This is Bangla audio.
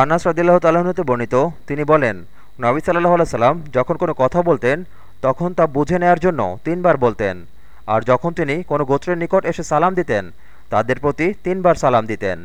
আনাস রদিল্লাহ তালাহতে বর্ণিত, তিনি বলেন, নবী সাল্লাহ সাল্লাম যখন কোনো কথা বলতেন, তখন তা বুঝে নেয়ার জন্য তিনবার বলতেন। আর যখন তিনি কোনো গোত্রের নিকট এসে সালাম দিতেন, তাদের প্রতি তিনবার সালাম দিতেন।